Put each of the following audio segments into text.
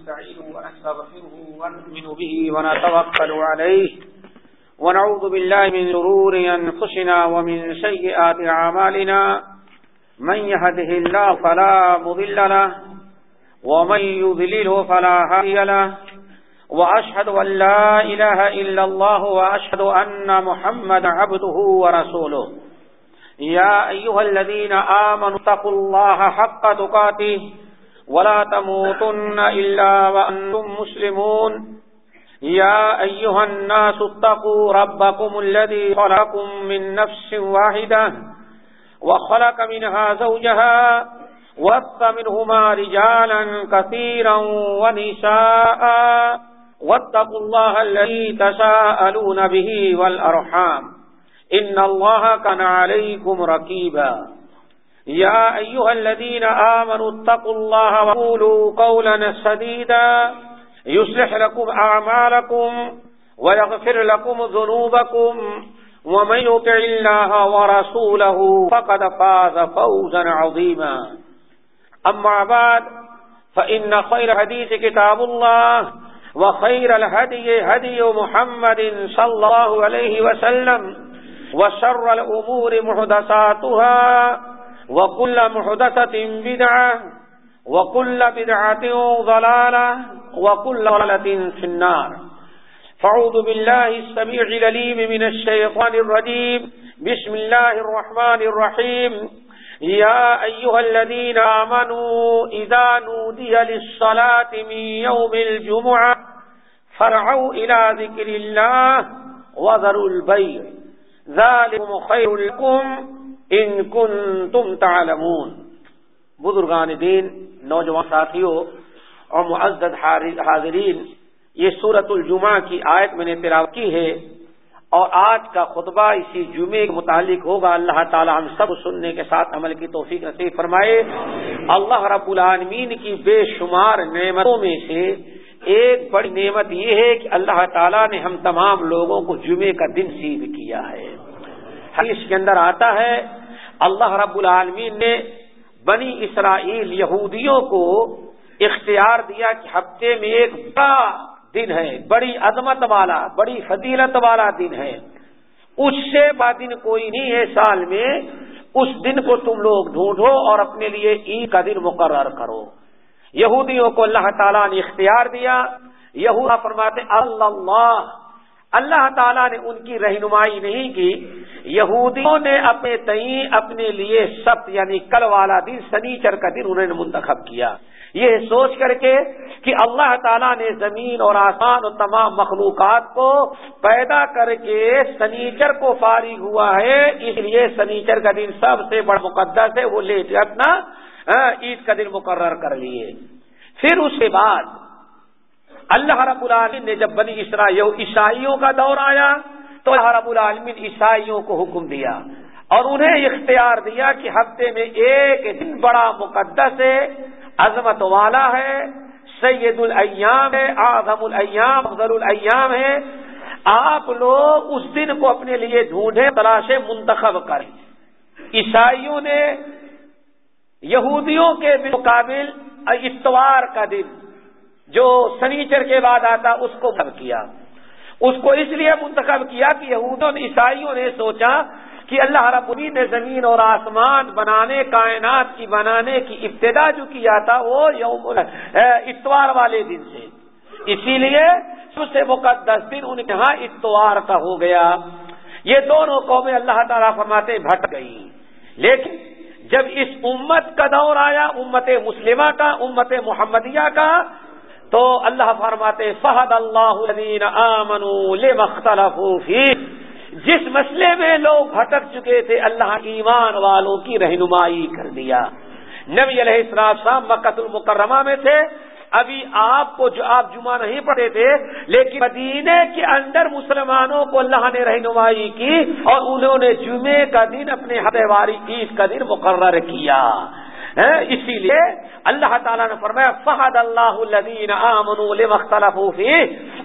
ونستعينه ونستغفره ونؤمن به ونتوكل عليه ونعوذ بالله من شرور أنفسنا ومن سيئات أعمالنا من يهده الله فلا مضل له ومن يذلله فلا هادي له وأشهد أن لا إله إلا الله وأشهد أن محمد عبده ورسوله يا أيها الذين آمنوا اتقوا الله حق تقاته ولا تموتن إلا وأنتم مسلمون. يا أيها الناس اتقوا ربكم الذي خلقكم من نفس واحدة وخلق منها زوجها وث منهما رجالا كثيرا ونساء واتقوا الله الذي تساءلون به والأرحام. إن الله كان عليكم ركيبا. يا أيها الذين آمنوا اتقوا الله وقولوا قولا سديدا. يصلح لكم أعمالكم ويغفر لكم ذنوبكم ومن يطع الله ورسوله فقد فاز فوزا عظيما. أما بعد، فإن خير حديث كتاب الله وخير الهدي هدي محمد صلى الله عليه وسلم وشر الأمور محدثاتها وكل محدثة بدعة وكل بدعة ضلالة وكل ضلالة في النار. فعوذ بالله السميع لليم من الشيطان الرجيم. بسم الله الرحمن الرحيم. يا أيها الذين آمنوا إذا نودي للصلاة من يوم الجمعة فرعوا إلى ذكر الله وذروا البيع. ذلكم خير لكم إن كنتم تعلمون۔ بزرگان دین، نوجوان ساتھیوں اور معزد حاضرین، یہ سورت الجمعہ کی آیت میں نے تلاوت کی ہے اور آج کا خطبہ اسی جمعے کے متعلق ہوگا۔ اللہ تعالی ہم سب سننے کے ساتھ عمل کی توفیق نصیب فرمائے۔ اللہ رب العالمین کی بے شمار نعمتوں میں سے ایک بڑی نعمت یہ ہے کہ اللہ تعالیٰ نے ہم تمام لوگوں کو جمعے کا دن سیدھ کیا ہے۔ حدیث کے اندر آتا ہے اللہ رب العالمین نے بنی اسرائیل یہودیوں کو اختیار دیا کہ ہفتے میں ایک بڑا دن ہے، بڑی عظمت والا، بڑی فضیلت والا دن ہے۔ اس سے با دن کوئی نہیں ہے سال میں، اس دن کو تم لوگ ڈھونڈو اور اپنے لیے عید کا دن مقرر کرو۔ یہودیوں کو اللہ تعالیٰ نے اختیار دیا۔ یہودا فرماتے اللہ اللہ تعالیٰ نے ان کی رہنمائی نہیں کی۔ یہودیوں نے اپنے تئیں اپنے لیے سخت یعنی کل والا دن سنیچر کا دن انہوں نے منتخب کیا۔ یہ سوچ کر کے کہ اللہ تعالیٰ نے زمین اور آسمان اور تمام مخلوقات کو پیدا کر کے سنیچر کو فارغ ہوا ہے۔ اس لیے سنیچر کا دن سب سے بڑا مقدس ہے۔ وہ لے کے اپنا عید کا دن مقرر کر لیے۔ پھر اس کے بعد اللہ رب العالمین نے جب بنی عیسائیوں کا دور آیا، تو اللہ رب العالمین عیسائیوں کو حکم دیا اور انہیں اختیار دیا کہ ہفتے میں ایک دن بڑا مقدس ہے، عظمت والا ہے، سید الایام ہے، اعظم الایام، افضل الایام ہے۔ آپ لوگ اس دن کو اپنے لیے ڈھونڈے تلاشے منتخب کریں۔ عیسائیوں نے یہودیوں کے مقابل اتوار کا دن جو سنیچر کے بعد آتا اس کو کیا۔ اس کو اس لیے منتخب کیا کہ یہودوں نے، عیسائیوں نے سوچا کہ اللہ رب نے زمین اور آسمان بنانے، کائنات کی بنانے کی ابتدا جو کیا تھا وہ یوم اتوار والے دن سے۔ اسی لیے سب سے مقدس دن ان کے یہاں اتوار کا ہو گیا۔ یہ دونوں قومیں اللہ تعالیٰ فرماتے بھٹ گئی لیکن جب اس امت کا دور آیا، امت مسلمہ کا، امت محمدیہ کا تو اللہ فرماتے فہد اللہ مختلف جس مسئلے میں لوگ بھٹک چکے تھے، اللہ ایمان والوں کی رہنمائی کر دیا۔ نبی علیہ السلام صاحب مکت المکرمہ میں تھے۔ ابھی آپ کو جو آپ جمعہ نہیں پڑھے تھے، لیکن مدینے کے اندر مسلمانوں کو اللہ نے رہنمائی کی اور انہوں نے جمعے کا دن اپنے ہدے عید کا دن مقرر کیا۔ اسی لیے اللہ تعالیٰ نے فرمایا فہد اللہ الدین مختلف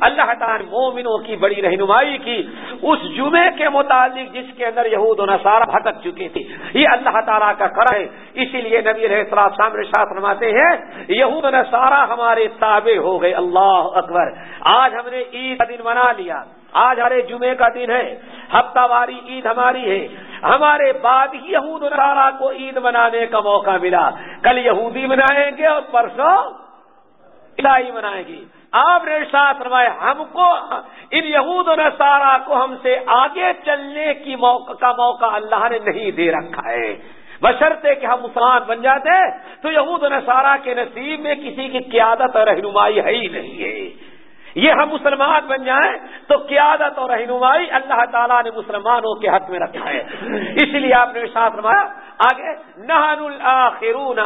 اللہ تعالیٰ نے مومنوں کی بڑی رہنمائی کی۔ اس جمعے کے متعلق جس کے اندر یہود و نصارہ بھٹک چکی تھی یہ اللہ تعالیٰ کا کرا ہے۔ اسی لیے نبی رہ سامنے فرماتے ہیں، یہود و نصارہ ہمارے تابع ہو گئے۔ اللہ اکبر۔ آج ہم نے عید کا دن منا لیا۔ آج ہمارے جمعے کا دن ہے، ہفتہ واری عید ہماری ہے۔ ہمارے بعد ہی یہود نارا کو عید منانے کا موقع ملا۔ کل یہودی منائیں گے اور پرسوں عیسائی منائیں گے۔ آپ نے ساتھ فرمایا، ہم کو، ان یہود نصارہ کو ہم سے آگے چلنے کی موقع، کا موقع اللہ نے نہیں دے رکھا ہے۔ بشرتے کہ ہم مسلمان بن جاتے تو یہود نصارہ کے نصیب میں کسی کی قیادت اور رہنمائی ہے ہی نہیں ہے۔ یہ ہم مسلمان بن جائیں تو قیادت اور رہنمائی اللہ تعالیٰ نے مسلمانوں کے حق میں رکھا ہے۔ اس لیے آپ نے ساتھ روایا آگے نہان الآخرون،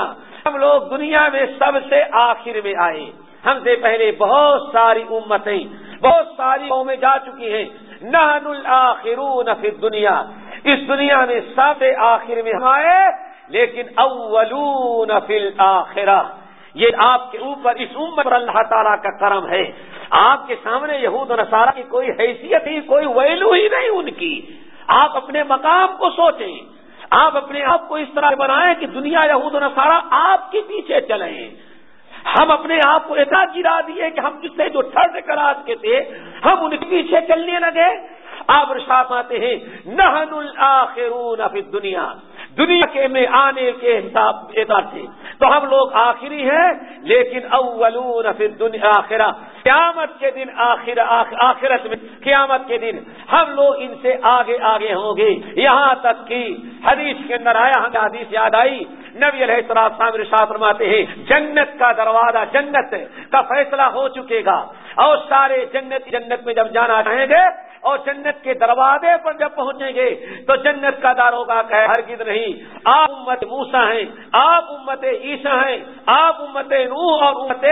ہم لوگ دنیا میں سب سے آخر میں آئے ہم سے پہلے بہت ساری امتیں، بہت ساری قومیں جا چکی ہیں۔ نہن الآخرون فی دنیا اس دنیا میں سب آخر میں آئے، لیکن اولون فی الآخرہ۔ یہ آپ کے اوپر، اس امت پر اللہ تعالیٰ کا کرم ہے۔ آپ کے سامنے یہود و نصارہ کی کوئی حیثیت ہی، کوئی ویلو ہی نہیں ان کی۔ آپ اپنے مقام کو سوچیں۔ آپ اپنے آپ کو اس طرح بنائیں کہ دنیا یہود و نصارہ آپ کے پیچھے چلیں۔ ہم اپنے آپ کو ایسا گرا دیے کہ ہم جس سے جو ٹھرڈ کرا کے تھے، ہم ان کے پیچھے چلنے لگے۔ آپ رشاف آتے ہیں نہن الآخرون فی دنیا دنیا کے میں آنے کے حساب اعتبار سے۔ تو ہم لوگ آخری ہیں، لیکن اولون فی دنیا آخرہ، قیامت کے دن آخر آخرت میں، قیامت کے دن ہم لوگ ان سے آگے آگے ہوں گے۔ یہاں تک کہ حدیث کے اندر آیا، ہمیں حدیث یاد آئی، نبی علیہ السلام سامر شاہ فرماتے ہیں، جنت کا دروازہ جنت کا فیصلہ ہو چکے گا۔ اور سارے جنت جنت میں جب جانا چاہیں گے اور جنت کے دروازے پر جب پہنچیں گے تو جنت کا داروگا کہ ہرگز نہیں۔ آپ امت موسا ہیں، آپ امت عیسا ہیں، آپ امت نوح اور امت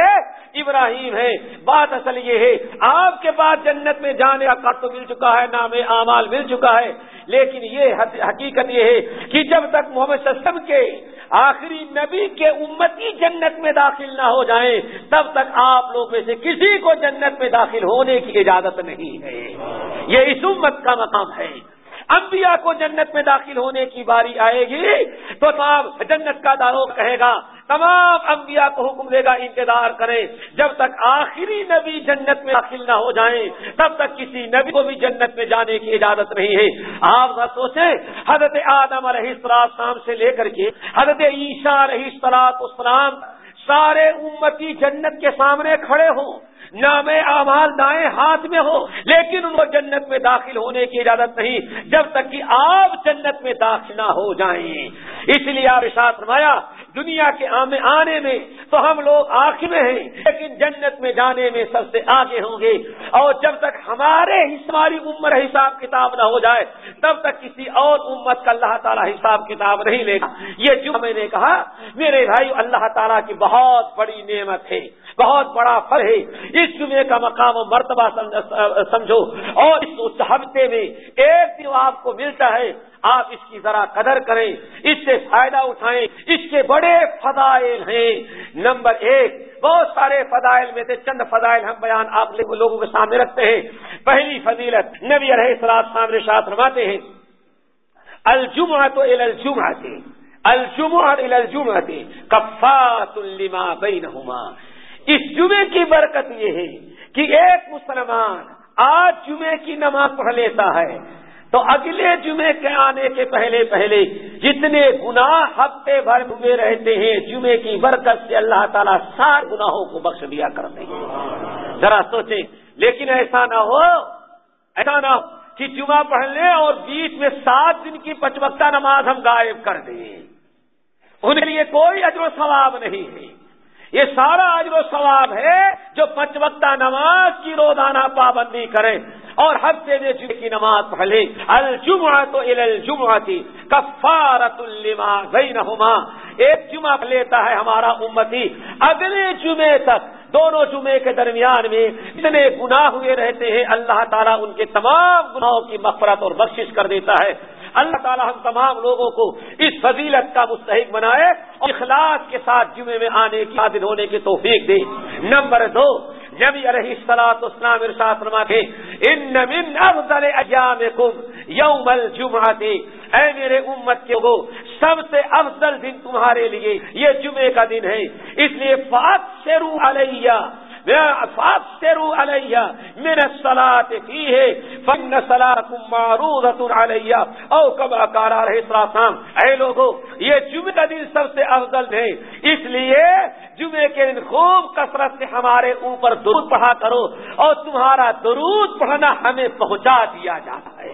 ابراہیم ہے بات اصل یہ ہے، آپ کے بعد جنت میں جانے کا کٹ مل چکا ہے، نام اعمال مل چکا ہے۔ لیکن یہ حقیقت یہ ہے کہ جب تک محمد سسم کے آخری نبی کے امتی جنت میں داخل نہ ہو جائیں، تب تک آپ لوگ میں سے کسی کو جنت میں داخل ہونے کی اجازت نہیں ہے۔ یہ اس امت کا مقام ہے۔ انبیاء کو جنت میں داخل ہونے کی باری آئے گی تو تمام جنت کا دارو کہے گا، تمام انبیاء کو حکم دے گا، انتظار کریں جب تک آخری نبی جنت میں داخل نہ ہو جائیں تب تک کسی نبی کو بھی جنت میں جانے کی اجازت نہیں ہے۔ آپ نہ سوچیں، حضرت آدم علیہ السلام سے لے کر کے، حضرت عیشا علیہ السلام سارے امتی جنت کے سامنے کھڑے ہوں۔ نام اعمال دائیں ہاتھ میں ہو لیکن ان کو جنت میں داخل ہونے کی اجازت نہیں، جب تک کہ آپ جنت میں داخل نہ ہو جائیں۔ اس لیے آپ ساتھ فرمایا، دنیا کے آنے میں تو ہم لوگ آخر میں ہیں، لیکن جنت میں جانے میں سب سے آگے ہوں گے۔ اور جب تک ہمارے ہماری عمر حساب کتاب نہ ہو جائے، تب تک کسی اور امت کا اللہ تعالیٰ حساب کتاب نہیں لے گا۔ یہ جو میں نے کہا، میرے بھائی اللہ تعالیٰ کی بہت بہت بڑی نعمت ہے، بہت بڑا فر ہے۔ اس جمعے کا مقام و مرتبہ سمجھو۔ اور اس ہفتے میں ایک دن آپ کو ملتا ہے۔ آپ اس کی ذرا قدر کریں، اس سے فائدہ اٹھائیں۔ اس کے بڑے فضائل ہیں۔ نمبر ایک، بہت سارے فضائل میں سے چند فضائل ہم بیان آپ لوگوں کے سامنے رکھتے ہیں۔ پہلی فضیلت نبی رہے سلاد سامنے شاط رواتے ہیں الجمہ تو الجمہ تھے الجمہ الجمہ کفات الما بینہما اس جمعے کی برکت یہ ہے کہ ایک مسلمان آج جمعے کی نماز پڑھ لیتا ہے۔ تو اگلے جمعے کے آنے کے پہلے پہلے جتنے گناہ ہفتے بھر ہوئے رہتے ہیں، جمعے کی برکت سے اللہ تعالیٰ سات گناہوں کو بخش دیا کرتے ہیں۔ ذرا سوچیں، لیکن ایسا نہ ہو، ایسا نہ ہو۔ کہ جمعہ پڑھ لیں اور بیچ میں سات دن کی پچوکتا نماز ہم غائب کر دیں۔ ان کے لیے کوئی اجر و ثواب نہیں ہے۔ یہ سارا اجر و ثواب ہے جو پچ وقتہ نماز کی روزانہ پابندی کرے اور ہفتے میں جمعے کی نماز پڑھ لے۔ الجمعہ تو الجمعہ تھی کفارت الما بینہما۔ ایک جمعہ لیتا ہے ہمارا امتی۔ اگلے جمعے تک دونوں جمعے کے درمیان میں اتنے گناہ ہوئے رہتے ہیں، اللہ تعالیٰ ان کے تمام گناہوں کی مفرت اور بخشش کر دیتا ہے۔ اللہ تعالیٰ ہم تمام لوگوں کو اس فضیلت کا مستحق بنائے اور اخلاص کے ساتھ جمعے میں آنے کی عادل ہونے کی توفیق دے۔ نمبر دو نبی علیہ السلاط اسلام ارشاد فرماتے ان من افضل ایامکم یوم الجمعہ اے میرے امت کے ہو سب سے افضل دن تمہارے لیے، یہ جمعے کا دن ہے۔ اس لیے فات سے شروع علیہ فات سے فاستروا علیہ، من فی ہے۔ فن صلاکم معروضت علیہ او کما اکارا رہے سلام اے لوگو، یہ جمعہ کا دن سب سے افضل ہے۔ اس لیے جمعے کے دن خوب کثرت سے ہمارے اوپر درود پڑھا کرو اور تمہارا درود پڑھنا ہمیں پہنچا دیا جاتا ہے۔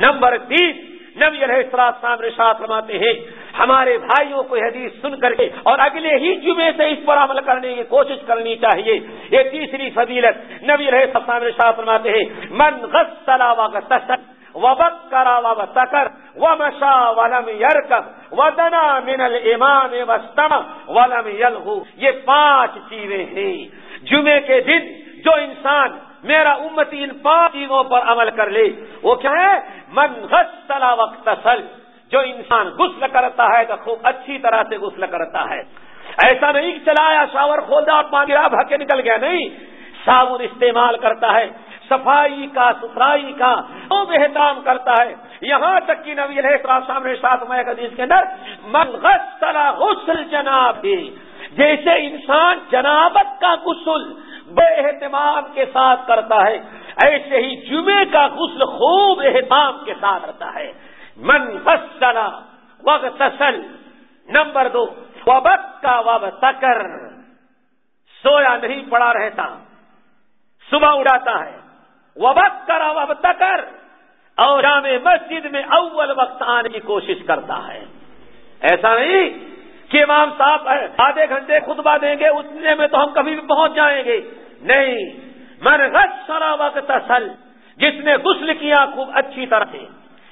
نمبر تین نبی علیہ السلام رشاط فرماتے ہیں، ہمارے بھائیوں کو حدیث سن کر کے اور اگلے ہی جمعے سے اس پر عمل کرنے کی کوشش کرنی چاہیے۔ یہ تیسری فضیلت نبی علیہ السلام رشاط فرماتے ہیں، من غسل وغسل وبکرا وبتکر ومشا ولم يركب ودنا من الامام واستمع ولم يلغو یہ پانچ چیزیں ہیں۔ جمعے کے دن جو انسان میرا امتی ان پانچ چیزوں پر عمل کر لے۔ وہ کیا ہے؟ من غسل وقت جو انسان غسل کرتا ہے تو خوب اچھی طرح سے غسل کرتا ہے۔ ایسا نہیں چلایا، شاور کھولا اور پانی بھا کے نکل گیا، نہیں۔ صابن استعمال کرتا ہے، صفائی کا، ستھرائی کا، خوب احترام کرتا ہے۔ یہاں تک کہ نبی علیہ سامنے ساتھ میں حدیث کے اندر، من غسل غسل جناب جیسے انسان جنابت کا غسل بے اہتمام کے ساتھ کرتا ہے، ایسے ہی جمعے کا غسل خوب اہتمام کے ساتھ رہتا ہے۔ من فصلا وغتسل نمبر دو وبک کا وب تکر سویا نہیں، پڑا رہتا۔ صبح اڑاتا ہے۔ وبک کرا وب تکر اور جامع مسجد میں اول وقت آنے کی کوشش کرتا ہے۔ ایسا نہیں کہ امام صاحب آدھے گھنٹے خطبہ دیں گے اتنے میں تو ہم کبھی بھی پہنچ جائیں گے۔ نہیں، من سرا وقت اصل جس نے غسل کیا خوب اچھی طرح سے۔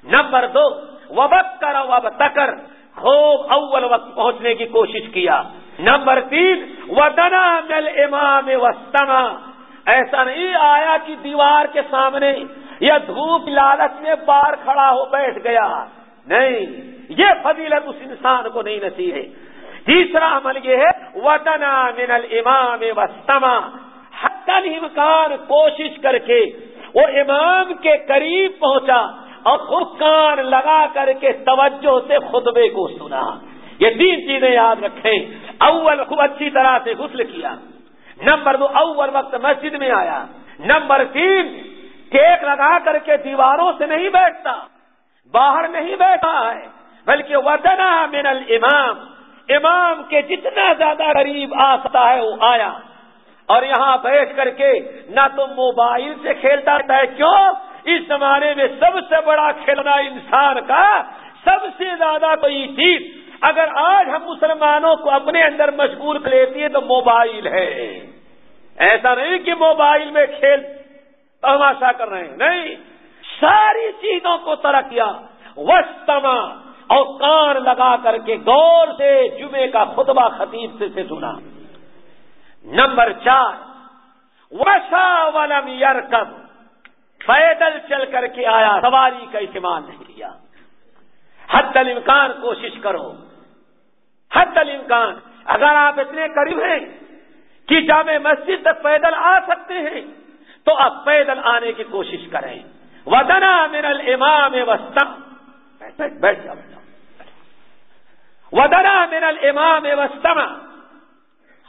نمبر دو وبک کر وب تکر خوب اول وقت پہنچنے کی کوشش کیا۔ نمبر تین، ودنا مل امام وسطنا ایسا نہیں آیا کہ دیوار کے سامنے یا دھوپ لالچ میں بار کھڑا ہو بیٹھ گیا۔ نہیں، یہ فضیلت اس انسان کو نہیں نصیب ہے۔ تیسرا عمل یہ ہے وطنا من الامام وسطما حتی امکان کوشش کر کے وہ امام کے قریب پہنچا اور خود کان لگا کر کے توجہ سے خطبے کو سنا۔ یہ تین چیزیں یاد رکھیں۔ اول، خوب اچھی طرح سے غسل کیا۔ نمبر دو، اول وقت مسجد میں آیا۔ نمبر تین، ٹیک لگا کر کے دیواروں سے نہیں بیٹھتا۔ باہر نہیں بیٹھا ہے، بلکہ وطنا من الامام امام کے جتنا زیادہ قریب آ سکتا ہے وہ آیا۔ اور یہاں بیٹھ کر کے نہ تو موبائل سے کھیلتا رہتا ہے۔ کیوں؟ اس زمانے میں سب سے بڑا کھیلنا انسان کا سب سے زیادہ کوئی چیز۔ اگر آج ہم مسلمانوں کو اپنے اندر مشغول کر لیتی ہے تو موبائل ہے۔ ایسا نہیں کہ موبائل میں کھیل تماشا کر رہے ہیں۔ نہیں، ساری چیزوں کو ترک کیا وسطما اور کان لگا کر کے غور سے جمعے کا خطبہ خطیب سے, سے سنا۔ نمبر چار وسا ولم یرکب پیدل چل کر کے آیا سواری کا استعمال نہیں کیا۔ حد الامکان کوشش کرو۔ حد الامکان اگر آپ اتنے قریب ہیں کہ جامع مسجد تک پیدل آ سکتے ہیں تو آپ پیدل آنے کی کوشش کریں۔ ودنا من الامام وسطم بیٹھ جاؤ۔ ودنا من الامام وسطم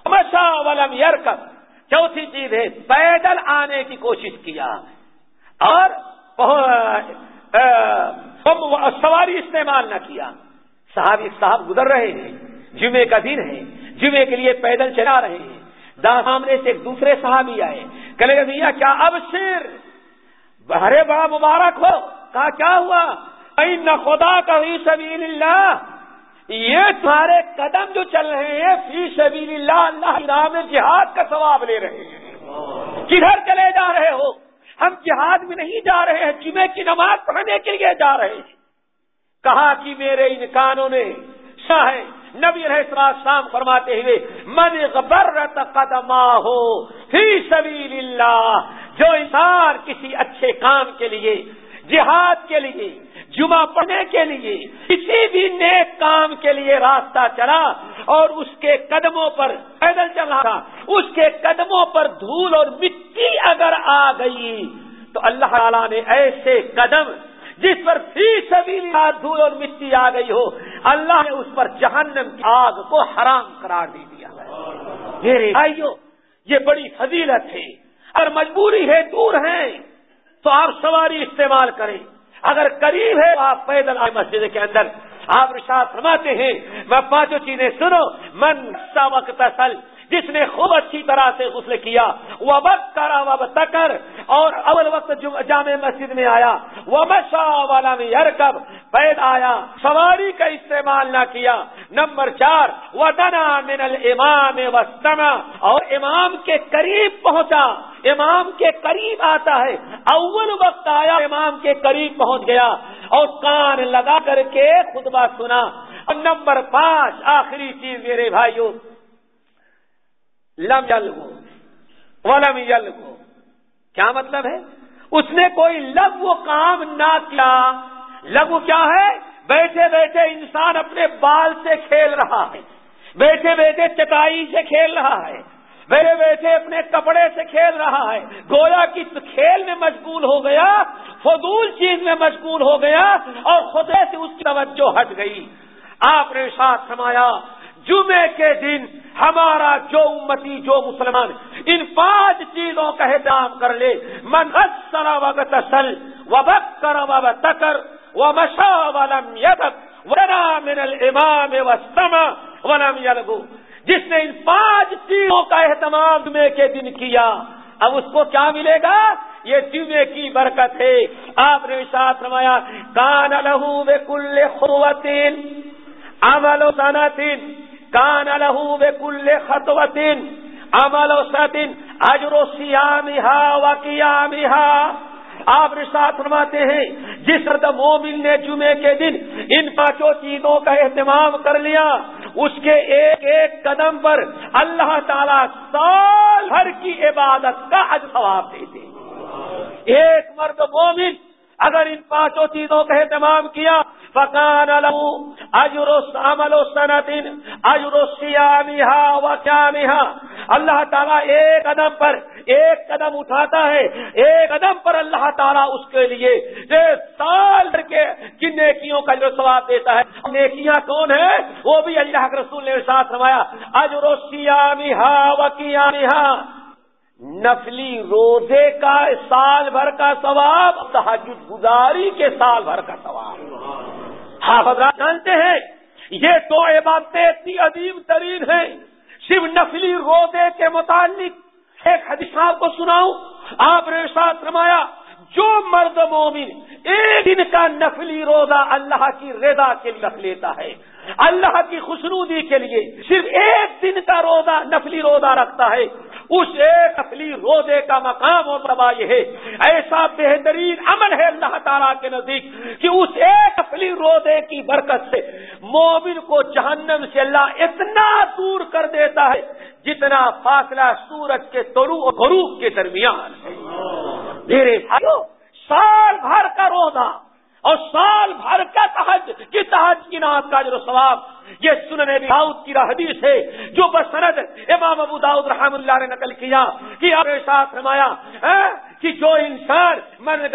مشا ولم یرکب چوتھی چیز ہے، پیدل آنے کی کوشش کیا۔ اور سواری استعمال نہ کیا۔ صاحب صاحب گزر رہے ہیں، جمعے کا دن ہے، جمعے کے لیے پیدل چلا رہے ہیں۔ دا سامنے سے ایک دوسرے صحابی آئے۔ کہے گا بھیا کیا اب شیر؟ بہرے بڑا مبارک ہو۔ کہا، کیا ہوا؟ نہ خدا کا سبیل اللہ یہ تمہارے قدم جو چل رہے ہیں، فی سبیل اللہ اللہ نام جہاد کا ثواب لے رہے ہیں۔ کدھر چلے جا رہے ہو؟ ہم جہاد میں نہیں جا رہے ہیں جمعے کی نماز پڑھنے کے لیے جا رہے ہیں۔ کہا کہ میرے ان کانوں نے شاہ نبی رہ شام فرماتے ہوئے، من غبرت قدما ہو فی سبیل اللہ جو انسان کسی اچھے کام کے لیے، جہاد کے لیے جمعہ پڑھنے کے لیے، کسی بھی نیک کام کے لیے راستہ چلا اور اس کے قدموں پر پیدل چل رہا تھا۔ اس کے قدموں پر دھول اور مٹی اگر آ گئی تو اللہ تعالیٰ نے ایسے قدم جس پر فی سبھی دھول اور مٹی آ گئی ہو، اللہ نے اس پر جہنم کی آگ کو حرام قرار دے دیا۔ میرے بھائیو یہ بڑی فضیلت ہے۔ اگر مجبوری ہے، دور ہیں، تو آپ سواری استعمال کریں۔ اگر قریب ہے تو آپ پیدل آئے مسجد کے اندر۔ آپ رشاد فرماتے ہیں، میں پانچوں چیزیں سنو۔ من سا وقت جس نے خوب اچھی طرح سے غسل کیا وہ وقت کرا وہ تکر اور اول وقت جامع مسجد میں آیا وہ مشا والا میں یرکب پید آیا، سواری کا استعمال نہ کیا۔ نمبر چار وطنا من الامام وسطنا اور امام کے قریب پہنچا۔ امام کے قریب آتا ہے۔ اول وقت آیا، امام کے قریب پہنچ گیا، اور کان لگا کر کے خطبہ سنا۔ اور نمبر پانچ، آخری چیز میرے بھائیوں لم یل ولم یل کیا مطلب ہے؟ اس نے کوئی لغو کام نہ کیا۔ لغو کیا ہے؟ بیٹھے بیٹھے انسان اپنے بال سے کھیل رہا ہے۔ بیٹھے بیٹھے چٹائی سے کھیل رہا ہے۔ بیٹھے بیٹھے اپنے کپڑے سے کھیل رہا ہے۔ گویا کی کھیل میں مشغول ہو گیا، فضول چیز میں مشغول ہو گیا اور خدے سے اس کی توجہ ہٹ گئی۔ آپ نے ساتھ سمایا جمعے کے دن ہمارا جو امتی، جو مسلمان ان پانچ چیزوں کا احترام کر لے، من سرا وقت سل و بک کر و تکر و مشا ولم یدک من الامام و ولم یلگو جس نے ان پانچ چیزوں کا اہتمام جمعے کے دن کیا، اب اس کو کیا ملے گا؟ یہ جمعے کی برکت ہے۔ آپ نے ساتھ روایا کان لہو بے کل خواتین عمل و صنعتین۔ کان لہو بے کل عمل و سطین اجر سیامہا و قیامہا آپ رشاد فرماتے ہیں، جس رد مومن نے جمعے کے دن ان پانچوں چیزوں کا اہتمام کر لیا، اس کے ایک ایک قدم پر اللہ تعالی سال بھر کی عبادت کا حج ثواب دیتے ایک مرد مومن اگر ان پانچوں چیزوں کا اہتمام کیا فکان اجر عمل و صنعت اجر سیامیہ و کیا اللہ تعالیٰ ایک قدم پر ایک قدم اٹھاتا ہے، ایک قدم پر اللہ تعالیٰ اس کے لیے سال کے کن نیکیوں کا جو ثواب دیتا ہے۔ نیکیاں کون ہے وہ بھی اللہ کے رسول نے ساتھ روایا اجر سیامیہ و کیا نفلی روزے کا سال بھر کا ثواب تحجد گزاری کے سال بھر کا ثواب۔ حافظات جانتے ہیں، یہ دو عبادتیں اتنی عظیم ترین ہیں۔ صرف نفلی روزے کے متعلق ایک حدیث کو سناؤں، آپ نے ساتھ رمایا جو مرد مومن ایک دن کا نفلی روزہ اللہ کی رضا کے لیے رکھ لیتا ہے اللہ کی خوشنودی کے لیے صرف ایک دن کا روزہ نفلی روزہ رکھتا ہے۔ اس ایک نفلی روزے کا مقام اور مرتبہ یہ ہے۔ ایسا بہترین عمل ہے اللہ تعالیٰ کے نزدیک کہ اس ایک نفلی روزے کی برکت سے مومن کو جہنم سے اللہ اتنا دور کر دیتا ہے جتنا فاصلہ سورج کے طلوع اور غروب کے درمیان میرے بھائیو، سال بھر کا روزہ اور سال بھر کا تحج کی تحج کی نام کا جو ثواب؟ یہ سنن داؤد کی حدیث ہے، جو بسند امام ابو داؤد رحم اللہ نے نقل کیا، کہ آپ نے ساتھ رمایا ہاں، کہ جو انسان من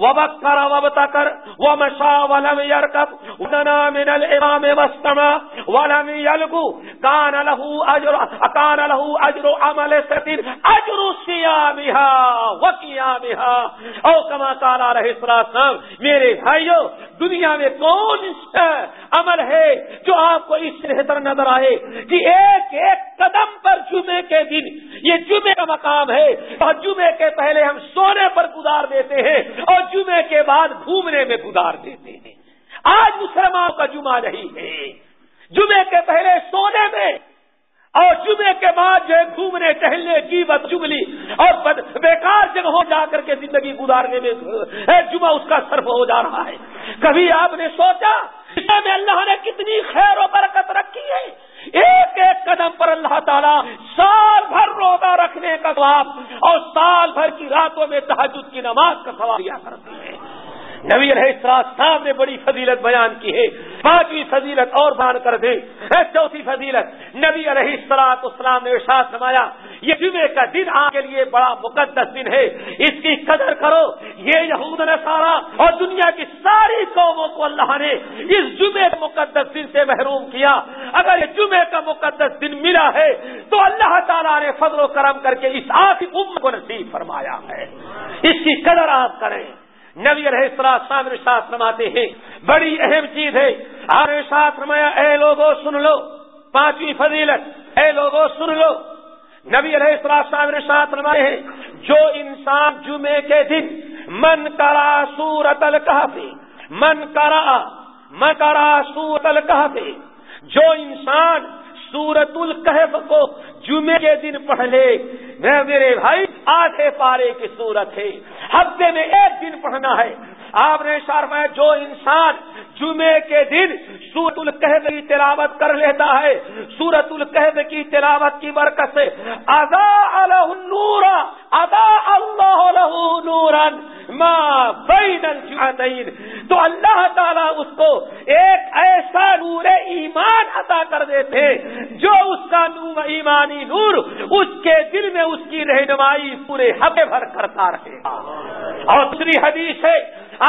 گسترا وقتل وبکر وبتکر ومشا ولم يركب ودنا من الامام واستمع ولم يلغو كان له اجر كان له اجر عمل ستين اجر صيامها وقيامها. او كما قال عليه الصلاه میرے بھائیو دنیا میں کون عمل ہے جو آپ کو اس سے بہتر نظر آئے کہ ایک ایک قدم پر جمعے کے دن یہ جمعے کا مقام ہے اور جمعے کے پہلے ہم سونے پر گزار دیتے ہیں اور جمعے کے بعد گھومنے میں گزار دیتے ہیں۔ آج مسلمانوں کا جمعہ نہیں ہے۔ جمعے کے پہلے سونے میں اور جمعے کے بعد جو ہے گھومنے، ٹہلنے کی بد جملی اور بیکار جگہوں جا کر کے زندگی گزارنے میں جمعہ اس کا صرف ہو جا رہا ہے۔ کبھی آپ نے سوچا میں اللہ نے کتنی خیر و برکت رکھی ہے، ایک ایک قدم پر اللہ تعالیٰ سال بھر روزہ رکھنے کا ثواب اور سال بھر کی راتوں میں تحجد کی نماز کا سوال کرتے ہیں۔ نبی صاحب نے بڑی فضیلت بیان کی ہے پانچویں فضیلت اور بیان کر دے چوتھی فضیلت، نبی علیہ السلاط اسلام نے ارشاد نمایا یہ جمعے کا دن آپ کے لیے بڑا مقدس دن ہے۔ اس کی قدر کرو، یہ یہود سارا اور دنیا کی ساری قوموں کو اللہ نے اس جمعے مقدس دن سے محروم کیا۔ اگر یہ جمعے کا مقدس دن ملا ہے، تو اللہ تعالیٰ نے فضل و کرم کر کے اس آخری ام کو نصیب فرمایا ہے۔ اس کی قدر آپ کریں۔ نبی رہے ساتھ فرماتے ہیں، بڑی اہم چیز ہے۔ آر ساتھ فرمایا، اے لوگو سن لو، پانچویں فضیلت، اے لوگو سن لو۔ نبی علیہ السلام نے ساتھ فرمائے ہیں، جو انسان جمعے کے دن، من کرا سورت القحفی من کرا من کرا سورت القحفی جو انسان سورت القحف کو جمعے کے دن پڑھ لے۔ میں میرے بھائی آدھے پارے کی صورت ہے۔ ہفتے میں ایک دن پڑھنا ہے۔ آپ نے شارما جو انسان جمعے کے دن سورت القحب کی تلاوت کر لیتا ہے سورت القحب کی تلاوت کی برکت سے آزا النورا۔ ادا اللہ نورن ماں بین تو اللہ تعالیٰ اس کو ایک ایسا نور ایمان عطا کر دیتے جو اس کا ایمانی نور اس کے دل میں اس کی رہنمائی پورے ہفتے بھر کرتا رہے۔ اور دوسری حدیث ہے،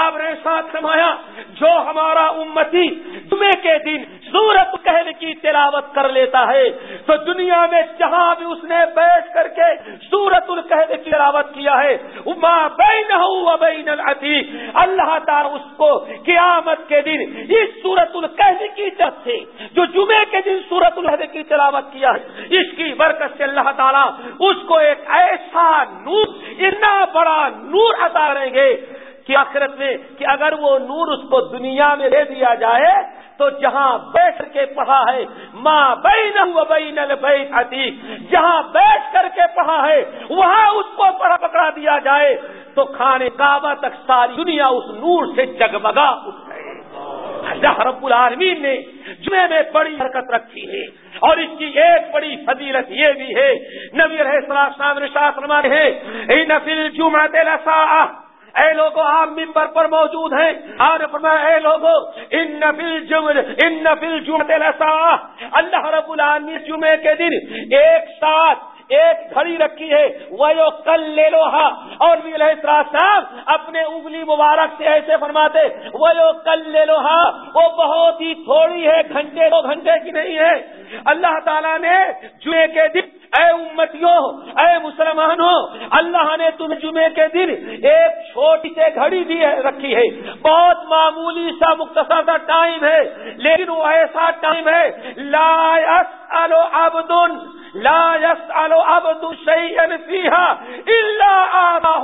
آپ نے ساتھ سمایا جو ہمارا امتی جمعے کے دن سورت کہل کی تلاوت کر لیتا ہے۔ تو دنیا میں جہاں بھی اس نے بیٹھ کر کے سورت القہد کی تلاوت کیا ہے بین بین اللہ تعالیٰ اس کو قیامت کے دن اس سورت القہد کی جب سے، جو جمعے کے دن سورت الحد کی تلاوت کیا ہے، اس کی برکت سے اللہ تعالیٰ اس کو ایک ایسا نور، اتنا بڑا نور عطا کریں گے کہ آخرت میں کہ اگر وہ نور اس کو دنیا میں دے دیا جائے تو جہاں بیٹھ کے پڑھا ہے ماں بین بین البین عتیق جہاں بیٹھ کر کے پڑھا ہے، وہاں اس کو پڑھا پکڑا دیا جائے، تو کھانے کعبہ تک ساری دنیا اس نور سے جگمگا اٹھ گئے رب العالمین نے جمعے میں بڑی حرکت رکھی ہے۔ اور اس کی ایک بڑی فضیلت یہ بھی ہے، نبی رہے صاحب شاہ فرما ہے نفل جمعہ اے لوگوں آپ ممبر پر موجود ہیں۔ اور اے لوگوں ان نفل جمر ان نفل جمع اللہ رب العالمین جمعے کے دن ایک ساتھ ایک گھڑی رکھی ہے وہ کل لے لو ہا اور بھی صاحب اپنے انگلی مبارک سے ایسے فرماتے وہ کل لے لو ہا وہ بہت ہی تھوڑی ہے، گھنٹے دو گھنٹے کی نہیں ہے۔ اللہ تعالیٰ نے جمعے کے دن، اے امتیوں اے مسلمانوں اللہ نے تم جمعے کے دن ایک چھوٹی سے گھڑی دی ہے، رکھی ہے۔ بہت معمولی سا، مختصر سا ٹائم ہے، لیکن وہ ایسا ٹائم ہے، لا الو عبد۔ لا يسأل عبد شيئا فيها الا آباہ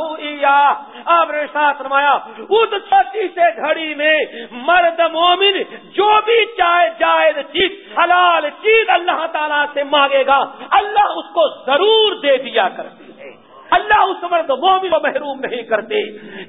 آپ نے ساتھ فرمایا، اس چھوٹی سے گھڑی میں مرد مومن جو بھی چاہے جائز چیز، حلال چیز اللہ تعالیٰ سے مانگے گا، اللہ اس کو ضرور دے دیا کرتے اللہ اس مرد مومن کو محروم نہیں کرتے۔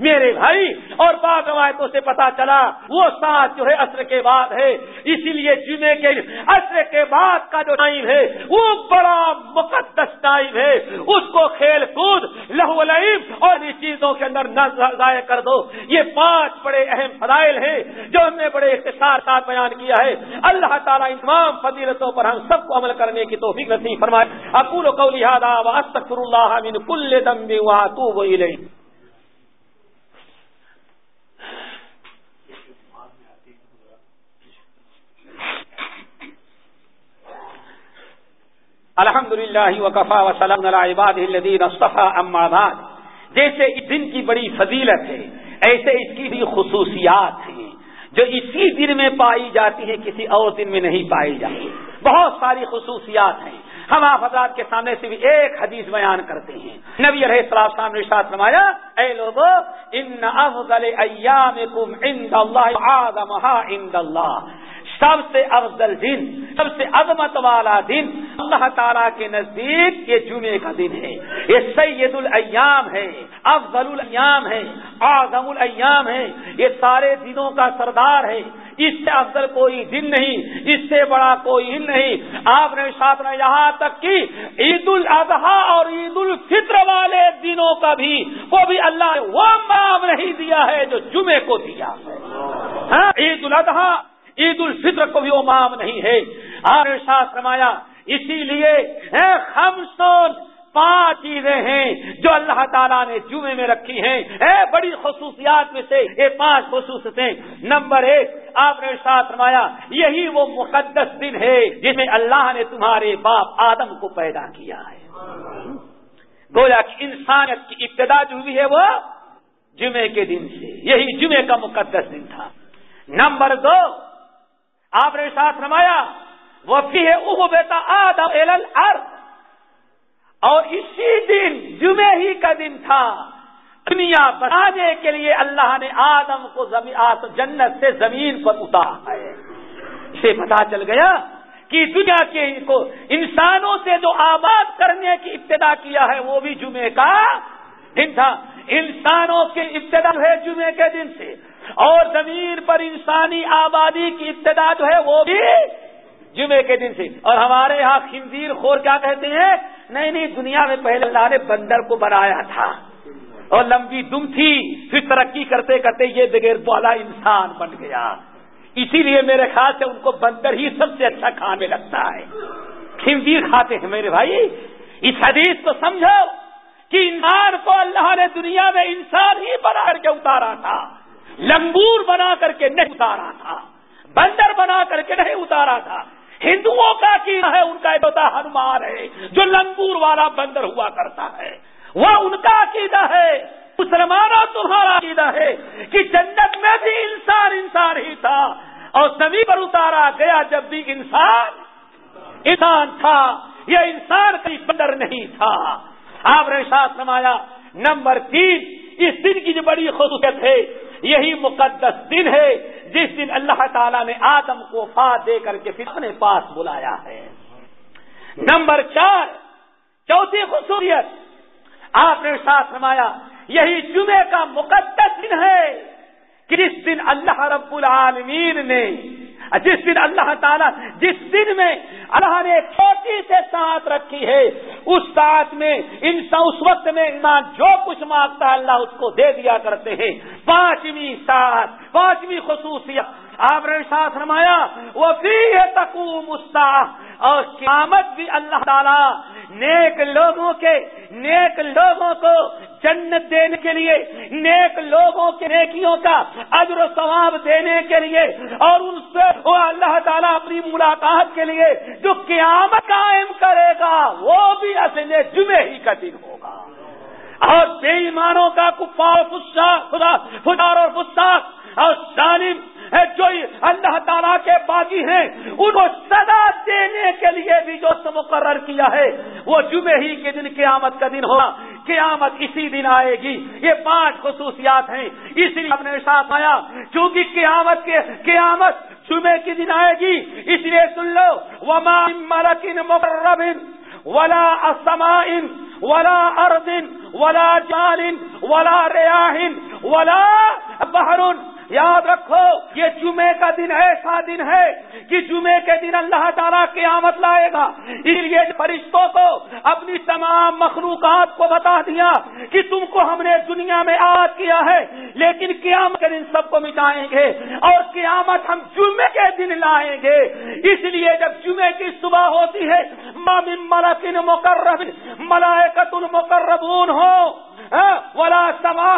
میرے بھائی، اور بعض روایتوں سے پتا چلا، وہ ساتھ جو ہے عصر کے بعد ہے۔ اسی لیے جمعے کے عصر کے بعد کا جو ٹائم ہے، وہ بڑا مقدس ٹائم ہے۔ اس کو کھیل کود، لہو لہو اور ان چیزوں کے اندر نہ ضائع کر دو۔ یہ پانچ بڑے اہم فضائل ہیں جو ہم نے بڑے اختصار ساتھ بیان کیا ہے۔ اللہ تعالیٰ ان تمام فضیلتوں پر ہم سب کو عمل کرنے کی توفیق نصیب فرمائے۔ اکول و کو لہٰذا اللہ من کل تو وہی لے الحمد للہ وقفا وسلم عباد الدین بعد. جیسے اس دن کی بڑی فضیلت ہے، ایسے اس کی بھی خصوصیات ہیں، جو اسی دن میں پائی جاتی ہے کسی اور دن میں نہیں پائی جاتی. بہت ساری خصوصیات ہیں۔ ہم آپ حضرات کے سامنے سے بھی ایک حدیث بیان کرتے ہیں۔ نبی علیہ السلام صاحب نے ساتھ نمایا اے لوگو، ان افضل ایامکم عند اللہ آدمہا عند اللہ۔ سب سے افضل دن، سب سے عظمت والا دن۔ اللہ تعالیٰ کے نزدیک یہ جمعے کا دن ہے، یہ سید الایام ہے، افضل الایام ہے، اعظم الایام ہے۔ یہ سارے دنوں کا سردار ہے۔ اس سے افضل کوئی دن نہیں، اس سے بڑا کوئی دن نہیں۔ آپ نے ساتھ یہاں تک کہ عید الاضحیٰ اور عید الفطر والے دنوں کا بھی، وہ بھی اللہ نے وہ مام نہیں دیا ہے جو جمعے کو دیا ہے۔ ہاں، عید الاضحیٰ عید الفطر کو بھی وہ مام نہیں ہے۔ آر ساتھ رمایا اسی لیے خمسون پانچ چیزیں ہیں جو اللہ تعالیٰ نے جمعے میں رکھی ہیں۔ اے بڑی خصوصیات میں سے یہ پانچ خصوصیتیں۔ نمبر ایک آپ نے ساتھ رمایا یہی وہ مقدس دن ہے جس میں اللہ نے تمہارے باپ آدم کو پیدا کیا ہے۔ گویا کہ انسانیت کی ابتدا جو ہوئی ہے وہ جمعے کے دن سے، یہی جمعے کا مقدس دن تھا۔ نمبر دو آپ نے ساتھ رمایا وہ بھی ہے وہ بیٹا آدم اور اسی دن جمعے ہی کا دن تھا۔ دنیا بنانے کے لیے اللہ نے آدم کو جنت سے زمین پر اتارا ہے۔ اسے پتا چل گیا کہ دنیا کے کو انسانوں سے جو آباد کرنے کی ابتدا کیا ہے، وہ بھی جمعے کا دن تھا۔ انسانوں کی ابتدا ہے جمعے کے دن سے۔ اور زمین پر انسانی آبادی کی ابتدا جو ہے وہ بھی جمعے کے دن سے۔ اور ہمارے یہاں خنزیر خور کیا کہتے ہیں؟ نہیں نہیں، دنیا میں پہلے اللہ نے بندر کو بنایا تھا۔ اور لمبی دم تھی۔ پھر ترقی کرتے کرتے یہ بغیر والا انسان بن گیا۔ اسی لیے میرے خیال سے ان کو بندر ہی سب سے اچھا کھانے لگتا ہے۔ خنزیر کھاتے ہیں میرے بھائی۔ اس حدیث کو سمجھو کہ انسان کو اللہ نے دنیا میں انسان ہی بنا کر کے اتارا تھا۔ لنگور بنا کر کے نہیں اتارا تھا، بندر بنا کر کے نہیں اتارا تھا۔ ہندوؤں کا عقیدہ ہے، ان کا ہوتا ہنومان ہے، جو لنگور والا بندر ہوا کرتا ہے۔ وہ ان کا عقیدہ ہے، مسلمانوں تمہارا عقیدہ ہے کہ جنت میں بھی انسان انسان ہی تھا۔ اور سبھی پر اتارا گیا جب بھی انسان انسان تھا۔ یہ انسان کئی بندر نہیں تھا۔ آپ نے ساتھ سمایا نمبر تین، اس دن کی جو بڑی خصوصیت ہے یہی مقدس دن ہے جس دن اللہ تعالیٰ نے آدم کو فا دے کر کے پھر اپنے پاس بلایا ہے۔ نمبر چار، چوتھی خصوصیت، آپ نے ساتھ سمایا یہی جمعے کا مقدس دن ہے۔ جس دن اللہ رب العالمین نے، جس دن اللہ تعالیٰ جس دن میں اللہ نے چھوٹی سے ساتھ رکھی ہے، اس ساتھ میں انسان، اس وقت میں انسان جو کچھ مانگتا ہے اللہ اس کو دے دیا کرتے ہیں۔ پانچویں ساتھ پانچویں خصوصیت۔ آپ نے ساتھ رمایا وہ بھی ہے تکو اور قیامت بھی اللہ تعالیٰ نیک لوگوں کے، نیک لوگوں کو جنت دینے کے لیے، نیک لوگوں کے نیکیوں کا اجر و ثواب دینے کے لیے اور ان سے وہ اللہ تعالیٰ اپنی ملاقات کے لیے جو قیامت قائم کرے گا، وہ بھی اصل جمعے ہی کا دن ہوگا۔ اور بے ایمانوں کا کپار خدا فدار اور فساق اور ظالم جو اللہ تعالیٰ کے باغی ہیں، ان کو سزا دینے کے لیے بھی جو مقرر کیا ہے وہ جمعے ہی کے دن قیامت کا دن ہوگا۔ قیامت اسی دن آئے گی۔ یہ پانچ خصوصیات ہیں۔ اس لیے اپنے ساتھ آیا کیونکہ قیامت کے قیامت جمعے کی دن آئے گی، اس لیے سن لو۔ وما ملکن مقربن ولا اسماء ولا ارض ولا جان ولا ریاح ولا بحر یاد رکھو، یہ جمعے کا دن ایسا دن ہے کہ جمعے کے دن اللہ تعالیٰ قیامت لائے گا۔ اس لیے فرشتوں کو اپنی تمام مخلوقات کو بتا دیا کہ تم کو ہم نے دنیا میں آج کیا ہے، لیکن قیامت کے دن سب کو مٹائیں گے اور قیامت ہم جمعے کے دن لائیں گے۔ اس لیے جب جمعے کی صبح ہوتی ہے مام ملکن مقرب ملائکت المقربون ہو ہاں، ولا سما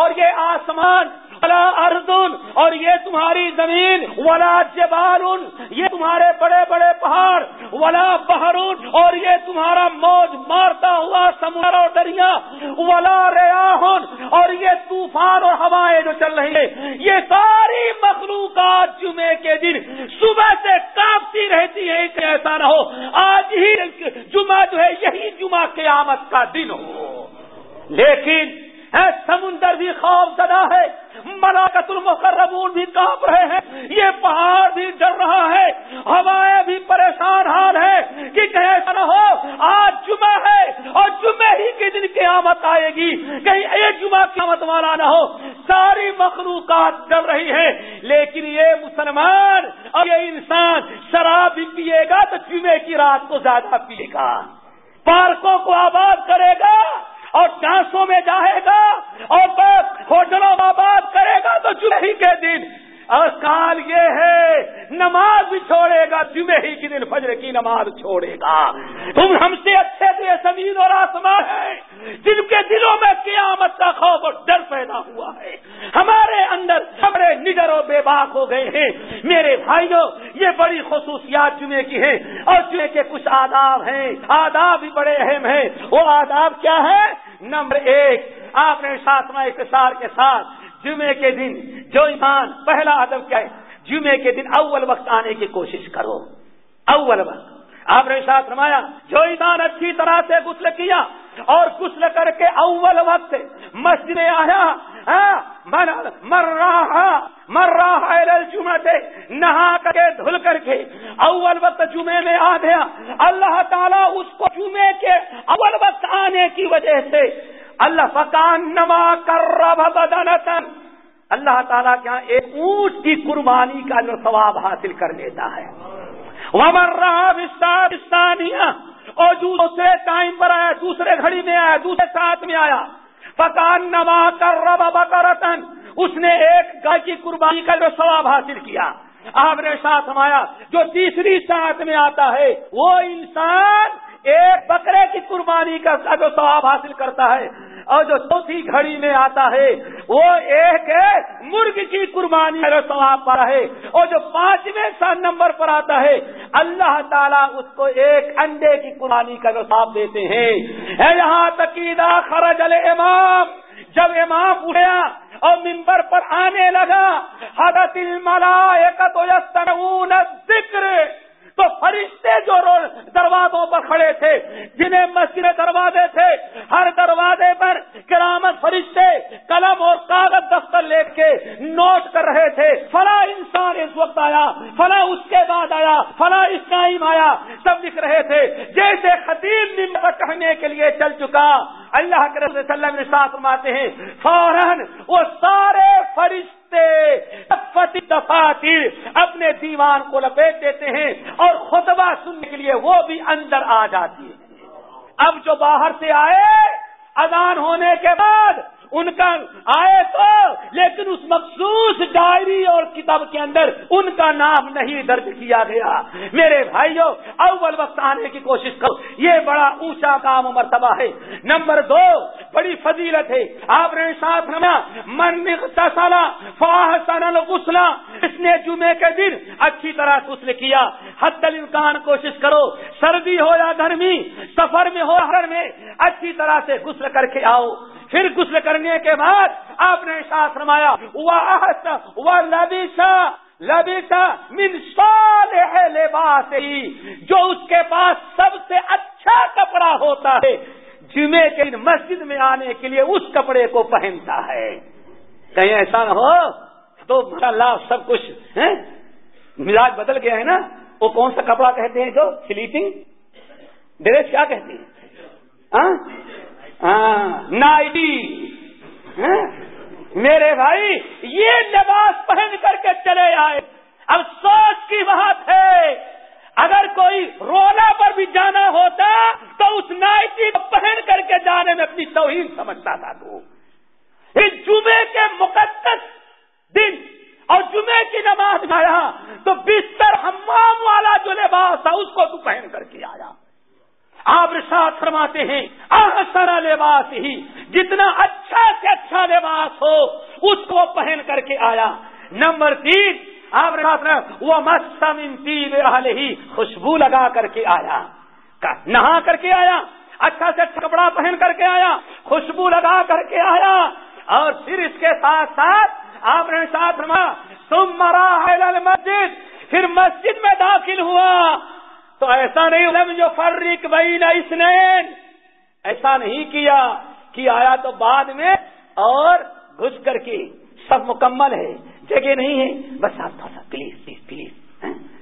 اور یہ آسمان ولا اردن اور یہ تمہاری زمین، ولا جبال، یہ تمہارے بڑے بڑے پہاڑ، ولا بہرون اور یہ تمہارا موج مارتا ہوا سمندر اور دریا، ولا ریاحن اور یہ طوفان اور ہوائیں جو چل رہی ہے یہ ساری مخلوقات جمعے کے دن صبح سے کاپتی رہتی ہے کہ ایسا نہ ہو۔ آج ہی جمعہ جو ہے، یہی جمعہ قیامت کا دن ہو۔ لیکن سمندر بھی خوف زدہ ہے۔ ملاقت المقربون بھی کانپ رہے ہیں۔ یہ پہاڑ بھی ڈر رہا ہے۔ ہوائیں بھی پریشان حال ہے کہ کہیں ایسا نہ ہو، آج جمعہ ہے اور جمعے ہی کے دن قیامت آئے گی۔ کہیں ایک جمعہ قیامت والا نہ ہو۔ ساری مخلوقات ڈر رہی ہے لیکن یہ مسلمان اور یہ انسان شراب بھی پیے گا تو جمعے کی رات کو زیادہ پیے گا۔ پارکوں کو آباد کرے گا۔ اور ڈانسوں میں جائے گا اور بس ہوٹلوں میں بات کرے گا تو جمعہ ہی کے دن۔ اور کال یہ ہے، نماز بھی چھوڑے گا جمعے ہی کے دن فجر کی نماز چھوڑے گا۔ تم ہم سے اچھے تھے، زمین اور آسمان ہیں۔ جن کے دلوں میں قیامت کا خوف اور ڈر پیدا ہوا ہے۔ ہمارے اندر سبرے نڈر اور بے باک ہو گئے ہیں۔ میرے بھائیوں، یہ بڑی خصوصیات جمعے کی ہے اور جمعے کے کچھ آداب ہیں۔ آداب بھی بڑے اہم ہیں۔ وہ آداب کیا ہے نمبر ایک، آپ نے ساتواں اختصار کے ساتھ جمعے کے دن جو ایمان پہلا ادب کیا ہے جمعے کے دن اول وقت آنے کی کوشش کرو۔ اول وقت۔ آپ نے ساتھ رمایا جو ایمان اچھی طرح سے غسل کیا اور غسل کر کے اول وقت مسجد میں آیا ہاں، مر رہا مر رہا جمعہ سے نہا کر کے دھل کر کے اول وقت جمعے میں آ گیا۔ اللہ تعالیٰ اس کو جمعے کے اول وقت آنے کی وجہ سے اللہ فکان نما کر بدنتن۔ اللہ تعالیٰ کیا ایک اونٹ کی قربانی کا جو ثواب حاصل کر لیتا ہے۔ ومر رہا اور دوسرے ٹائم پر آیا، دوسرے گھڑی میں آیا، دوسرے ساتھ میں آیا۔ پکان نما کر رب بکرتن اس نے ایک گائے کی قربانی کا جو ثواب حاصل کیا۔ آپ نے ساتھ مایا جو تیسری ساتھ میں آتا ہے، وہ انسان ایک بکرے کی قربانی کا جو ثواب حاصل کرتا ہے اور جو چوتھی گھڑی میں آتا ہے، وہ ایک مرغ کی قربانی کا ثواب پا ہے اور جو پانچویں نمبر پر آتا ہے، اللہ تعالیٰ اس کو ایک انڈے کی قربانی کا جو ثواب دیتے ہیں۔ یہاں تقیدہ خرج امام جب امام اڑیا اور ممبر پر آنے لگا، حضرت الملائکت یستنون ذکر تو فرشتے جو دروازوں پر کھڑے تھے، جنہیں مسجد دروازے تھے، ہر دروازے پر کرامت فرشتے قلم اور کاغذ دفتر لے کے نوٹ کر رہے تھے فلاں انسان اس وقت آیا فلاں اس کے بعد آیا فلاں اس ٹائم آیا، سب لکھ رہے تھے۔ جیسے خطیب نمبر کہنے کے لیے چل چکا، اللہ کے رسول وسلم نے ساتھ ماتے ہیں، فوراً وہ سارے فرشتے دفاتر اپنے دیوان کو لپیٹ دیتے ہیں اور خطبہ سننے کے لیے وہ بھی اندر آ جاتی ہے۔ اب جو باہر سے آئے، اذان ہونے کے بعد ان کا آئے تو لیکن اس مخصوص ڈائری اور کتاب کے اندر ان کا نام نہیں درج کیا گیا۔ میرے بھائیوں اول وقت آنے کی کوشش کرو۔ یہ بڑا اونچا کام مرتبہ ہے۔ نمبر دو، بڑی فضیلت ہے۔ آپ نے ساتھ رما من فاحسن الغسلہ اس نے جمعے کے دن اچھی طرح غسل کیا۔ حد الامکان کوشش کرو۔ سردی ہو یا گرمی، سفر میں ہو ہر میں، اچھی طرح سے غسل کر کے آؤ۔ پھر غسل کرنے کے بعد آپ نے ساتھ رمایا وہ لبیسا لبیسا من صالح لباس ہی جو اس کے پاس سب سے اچھا کپڑا ہوتا ہے جمعے کے مسجد میں آنے کے لیے اس کپڑے کو پہنتا ہے۔ کہیں ایسا نہ ہو، تو اللہ سب کچھ مزاج بدل گیا ہے نا۔ وہ کون سا کپڑا کہتے ہیں جو؟ سلیپنگ ڈریس کیا کہتے ہیں؟ ہاں؟ ہاں، نائٹی ہاں؟ میرے بھائی، یہ لباس پہن کر کے چلے آئے۔ اب سوچ کی بات ہے، اگر کوئی رولا پر بھی جانا ہوتا تو اس نائٹی کو پہن کر کے جانے میں اپنی توہین سمجھتا تھا تو۔ اس جمعے کے مقدس دن اور جمعے کی نماز آیا تو بستر حمام والا جو لباس تھا، اس کو تو پہن کر کے آیا۔ آپ رشاد فرماتے ہیں سارا لباس ہی، جتنا اچھا سے اچھا لباس ہو، اس کو پہن کر کے آیا۔ نمبر تین، آپ وہ مسمن ہی خوشبو لگا کر کے آیا۔ نہا کر کے آیا اچھا سے اچھا کپڑا پہن کر کے آیا، خوشبو لگا کر کے آیا۔ اور پھر اس کے ساتھ ساتھ آپ نے ساتھ تم مرا ہے مسجد پھر مسجد میں داخل ہوا۔ تو ایسا نہیں لم جو فرق بین اسنین ایسا نہیں کیا کہ آیا تو بعد میں اور گھس کر کے سب مکمل ہے۔ جگہ نہیں ہے۔ بس آپ تھوڑا سا پلیز پلیز پلیز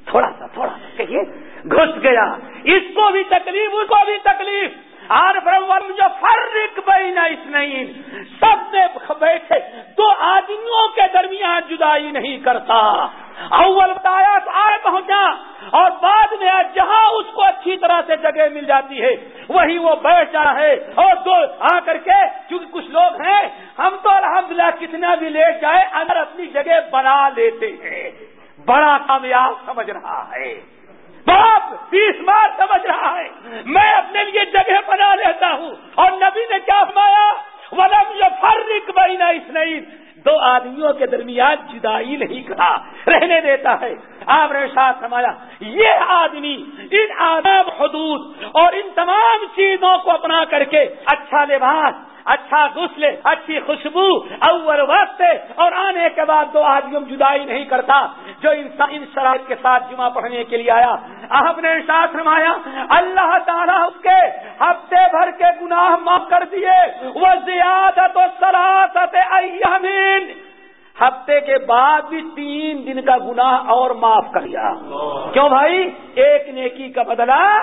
تھوڑا سا تھوڑا سا کہیے۔ گھس گیا۔ اس کو بھی تکلیف، اس کو بھی تکلیف۔ آر برم جو فرق بین اسنین سب میں بیٹھے۔ دو آدمیوں کے درمیان جدائی نہیں کرتا۔ اول بتایا آئے پہنچا اور بعد میں جہاں اس کو اچھی طرح سے جگہ مل جاتی ہے، وہی وہ بیٹھ جا ہے اور دو آ کر کے کیونکہ کچھ لوگ ہیں، ہم تو الحمدللہ کتنا بھی لیٹ جائے اگر اپنی جگہ بنا لیتے ہیں۔ بڑا کامیاب سمجھ رہا ہے۔ باپ، بیس بار سمجھ رہا ہے۔ میں اپنے لیے جگہ بنا لیتا ہوں۔ اور نبی نے کیا فرمایا؟ ولم یہ فرق بہنا اس نہیں دو آدمیوں کے درمیان جدائی نہیں کہا رہنے دیتا ہے۔ آپ نے ساتھ سمایا یہ آدمی ان آداب حدود اور ان تمام چیزوں کو اپنا کر کے اچھا لباس اچھا غسل اچھی خوشبو اول وقت اور آنے کے بعد دو آدمیوں جدائی نہیں کرتا۔ جو انسان ان شرائط کے ساتھ جمعہ پڑھنے کے لیے آیا آپ نے ساتھ رمایا اللہ تعالیٰ اس کے ہفتے بھر کے گناہ معاف کر دیے۔ وہ زیادت و سراست ایامین ہفتے کے بعد بھی تین دن کا گناہ اور معاف کر دیا۔ کیوں بھائی؟ ایک نیکی کا بدلہ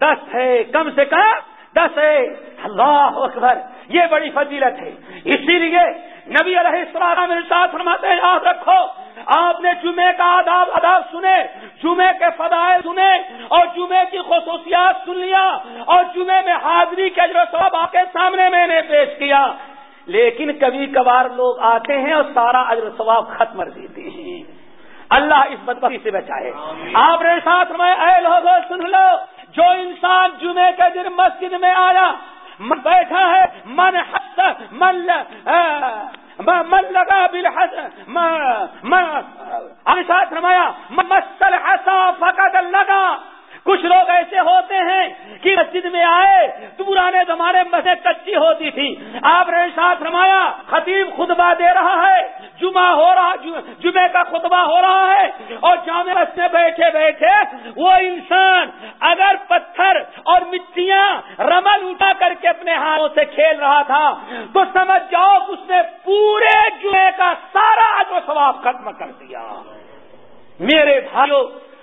دس ہے کم سے کم دس ہے اللہ اکبر یہ بڑی فضیلت ہے۔ اسی لیے نبی علیہ السلام ساتھ فرماتے ہیں یاد رکھو آپ نے جمعے کا آداب آداب سنے جمعے کے فضائل سنے اور جمعے کی خصوصیات سن لیا اور جمعے میں حاضری کے جو سب آپ کے سامنے میں نے پیش کیا۔ لیکن کبھی کبھار لوگ آتے ہیں اور سارا اجر ثواب ختم کر دیتے ہیں۔ اللہ اس بدبختی سے بچائے۔ آپ نے ساتھ میں اے لوگوں سن لو جو انسان جمعے کے دن مسجد میں آیا بیٹھا ہے، من حس، من من لگا بل ساتھ رمایا مسل حسا فقط لگا. کچھ لوگ ایسے ہوتے ہیں کہ مسجد میں آئے، تو پرانے زمانے میں کچی ہوتی تھی۔ آپ نے ساتھ رمایا خطیب خطبہ دے رہا ہے، جمعہ ہو رہا جمعے کا خطبہ ہو رہا ہے اور جامع میں بیٹھے بیٹھے وہ انسان اگر پتھر اور مٹیاں رمل اٹھا کر کے اپنے ہاتھوں سے کھیل رہا تھا، تو سمجھ جاؤ اس نے پورے جمعے کا سارا جو ثواب ختم کر دیا۔ میرے بھائیوں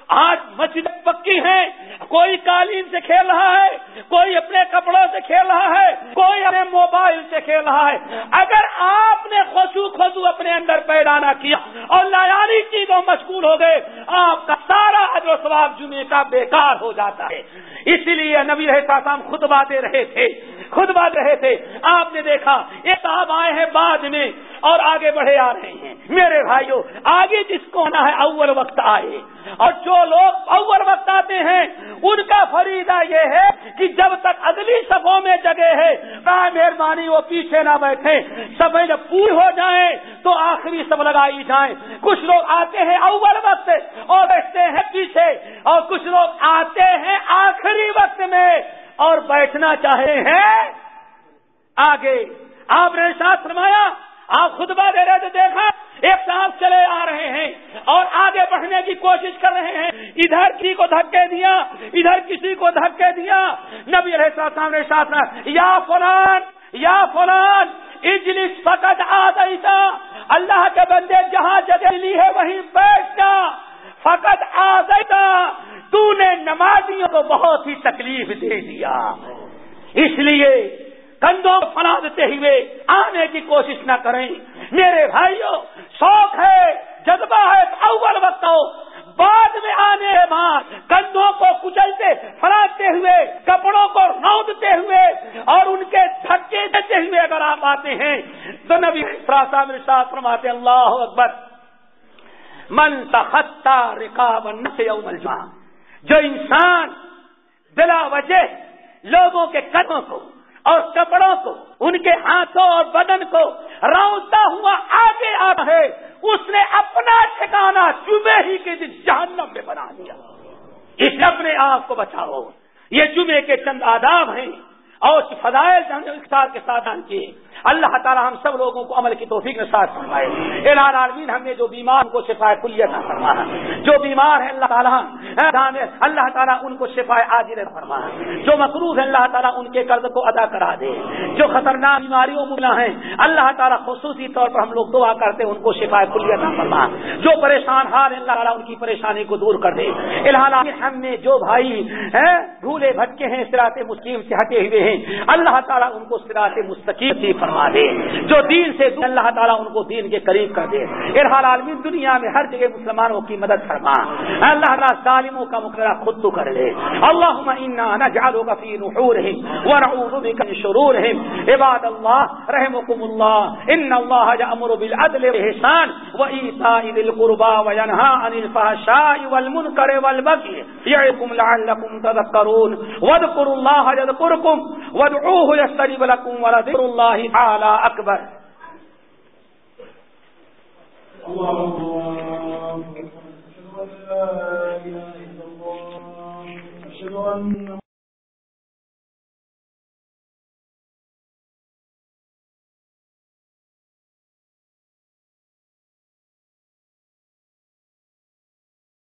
آج مسجد پکی ہے کوئی قالین سے کھیل رہا ہے، کوئی اپنے کپڑوں سے کھیل رہا ہے، کوئی اپنے موبائل سے کھیل رہا ہے۔ اگر آپ نے خوشو خوشو اپنے اندر پیدا نہ کیا اور لایانی چیزوں مشغول ہو گئے، آپ کا سارا و ثواب جمعے کا بیکار ہو جاتا ہے۔ اسی لیے نبی رہتا تھا خود باتیں رہے تھے خود بات رہے تھے۔ آپ نے دیکھا، یہ صاحب آئے ہیں بعد میں۔ اور آگے بڑھے آ رہے ہیں۔ میرے بھائیوں آگے جس کو آنا ہے، اول وقت آئے۔ اور جو لوگ اول وقت آتے ہیں، ان کا فریدہ یہ ہے کہ جب تک اگلی سبوں میں جگہ ہے مہربانی وہ پیچھے نہ بیٹھے۔ سب جب پوری ہو جائیں تو آخری سب لگائی جائیں۔ کچھ لوگ آتے ہیں اول وقت اور بیٹھتے ہیں پیچھے، اور کچھ لوگ آتے ہیں آخری وقت میں اور بیٹھنا چاہتے ہیں آگے۔ آپ نے ساتھ فرمایا آپ خطبہ دے رہے تھے دیکھا، ایک صاحب چلے آ رہے ہیں اور آگے بڑھنے کی کوشش کر رہے ہیں۔ ادھر کسی کو دھکے دیا، ادھر کسی کو دھکے دیا۔ نبی رہے سامنے ساتھ یا فلان یا فلان، اجلس فقط آ اللہ کے بندے جہاں جگہ لی ہے وہیں بیٹھ جا۔ فقط آ تو نے نمازیوں کو بہت ہی تکلیف دے دیا۔ اس لیے کندھوں پنا دیتے ہوئے آنے کی کوشش نہ کریں۔ میرے بھائیوں شوق ہے، جذبہ ہے اول وقت بعد میں آنے کے کندھوں کو کچلتے پھڑاتے ہوئے، کپڑوں کو رودتے ہوئے اور ان کے دھکے دیتے ہوئے اگر آپ آتے ہیں، تو نبی ساتھ فرماتے اللہ اکبر۔ من تختا رکاب یوم الجمع جو انسان بلا وجہ لوگوں کے قدموں کو اور کپڑوں کو، ان کے ہاتھوں اور بدن کو روتا ہوا آگے آتا ہے۔ اس نے اپنا ٹھکانا جمعے ہی کے دن جہنم میں بنا دیا۔ اس اپنے آپ کو بچاؤ۔ یہ جمعے کے چند آداب ہیں اور فضائل اختار کے ساتھ کیے۔ اللہ تعالیٰ ہم سب لوگوں کو عمل کی توفیق میں ساتھ فرمائے۔ اعلان عالمین ہم نے جو بیمار کو شفا کلیت فرمایا۔ جو بیمار ہے اللہ تعالیٰ اللہ تعالیٰ ان کو شفا عاجل فرمایا جو مقروض ہے اللہ تعالیٰ ان کے قرض کو ادا کرا دے۔ جو خطرناک بیماریوں ملا ہیں، اللہ تعالیٰ خصوصی طور پر ہم لوگ دعا کرتے ہیں، ان کو شفا کلیت فرما۔ جو پریشان حال اللہ تعالیٰ ان کی پریشانی کو دور کر دے۔ الحال ہم نے جو بھائی بھولے بھٹکے ہیں سراط مسلم سے ہٹے ہوئے ہیں، اللہ تعالیٰ ان کو سراط مستقیم فرما فرما دے۔ جو دین سے اللہ تعالیٰ ان کو دین کے قریب کر دے۔ ارحال عالمی دنیا میں ہر جگہ مسلمانوں کی مدد فرما۔ اللہ تعالیٰ ظالموں کا مقررہ خود تو کر لے۔ اللہ نجعلو کا فی نحورہم ونعوذ بک من شرورہم۔ عباد اللہ، رحمکم اللہ، ان اللہ جامر بالعدل والحسان وإيتاء ذي القربى وينهى عن الفحشاء والمنكر والبغي يعظكم لعلكم تذكرون واذكروا الله يذكركم وادعوه يستجب لكم ولذكر الله تعالى أكبر الله أكبر أشهد أن لا إله إلا الله أشهد أن